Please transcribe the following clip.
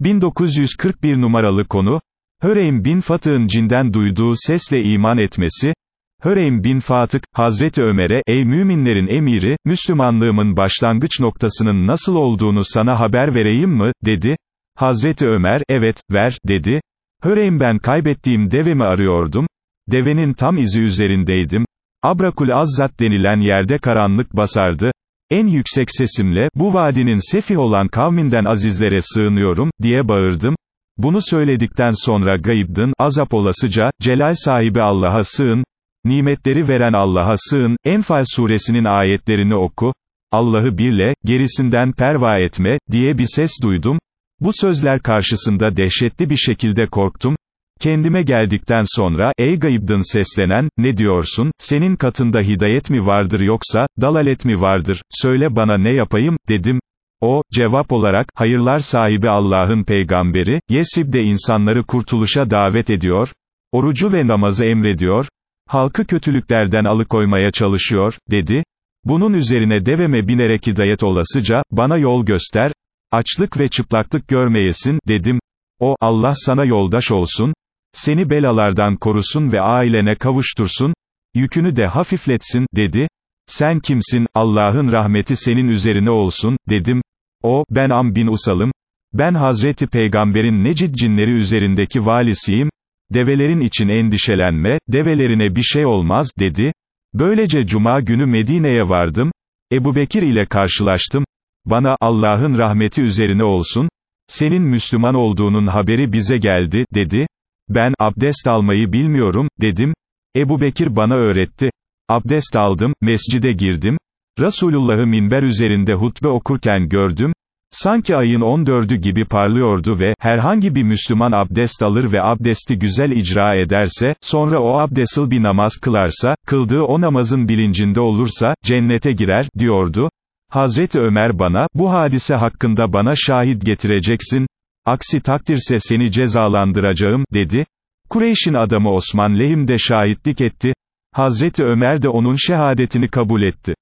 1941 numaralı konu, Höreym bin Fatık'ın cinden duyduğu sesle iman etmesi, Höreym bin Fatık, Hazreti Ömer'e, ey müminlerin emiri, Müslümanlığımın başlangıç noktasının nasıl olduğunu sana haber vereyim mi, dedi. Hazreti Ömer, evet, ver, dedi. Höreym ben kaybettiğim devemi arıyordum, devenin tam izi üzerindeydim, Abrakul Azzat denilen yerde karanlık basardı, en yüksek sesimle, bu vadinin sefih olan kavminden azizlere sığınıyorum, diye bağırdım, bunu söyledikten sonra gayibdın, azap olasıca, celal sahibi Allah'a sığın, nimetleri veren Allah'a sığın, Enfal suresinin ayetlerini oku, Allah'ı birle, gerisinden perva etme, diye bir ses duydum, bu sözler karşısında dehşetli bir şekilde korktum, kendime geldikten sonra, ey gayibdın seslenen, ne diyorsun, senin katında hidayet mi vardır yoksa, dalalet mi vardır, söyle bana ne yapayım, dedim, o, cevap olarak, hayırlar sahibi Allah'ın peygamberi, Yesrib'de insanları kurtuluşa davet ediyor, orucu ve namazı emrediyor, halkı kötülüklerden alıkoymaya çalışıyor, dedi, bunun üzerine deveme binerek hidayet olasıca, bana yol göster, açlık ve çıplaklık görmeyesin, dedim, o, Allah sana yoldaş olsun, seni belalardan korusun ve ailene kavuştursun, yükünü de hafifletsin, dedi, sen kimsin, Allah'ın rahmeti senin üzerine olsun, dedim, o, ben Am bin Usalım, ben Hazreti Peygamber'in Necid cinleri üzerindeki valisiyim, develerin için endişelenme, develerine bir şey olmaz, dedi, böylece Cuma günü Medine'ye vardım, Ebu Bekir ile karşılaştım, bana, Allah'ın rahmeti üzerine olsun, senin Müslüman olduğunun haberi bize geldi, dedi, ben, abdest almayı bilmiyorum, dedim, Ebu Bekir bana öğretti, abdest aldım, mescide girdim, Resulullah'ı minber üzerinde hutbe okurken gördüm, sanki ayın 14'ü gibi parlıyordu ve, herhangi bir Müslüman abdest alır ve abdesti güzel icra ederse, sonra o abdestil bir namaz kılarsa, kıldığı o namazın bilincinde olursa, cennete girer, diyordu. Hazreti Ömer bana, bu hadise hakkında bana şahit getireceksin, aksi takdirse seni cezalandıracağım, dedi. Kureyş'in adamı Osman lehimde şahitlik etti, Hazreti Ömer de onun şehadetini kabul etti.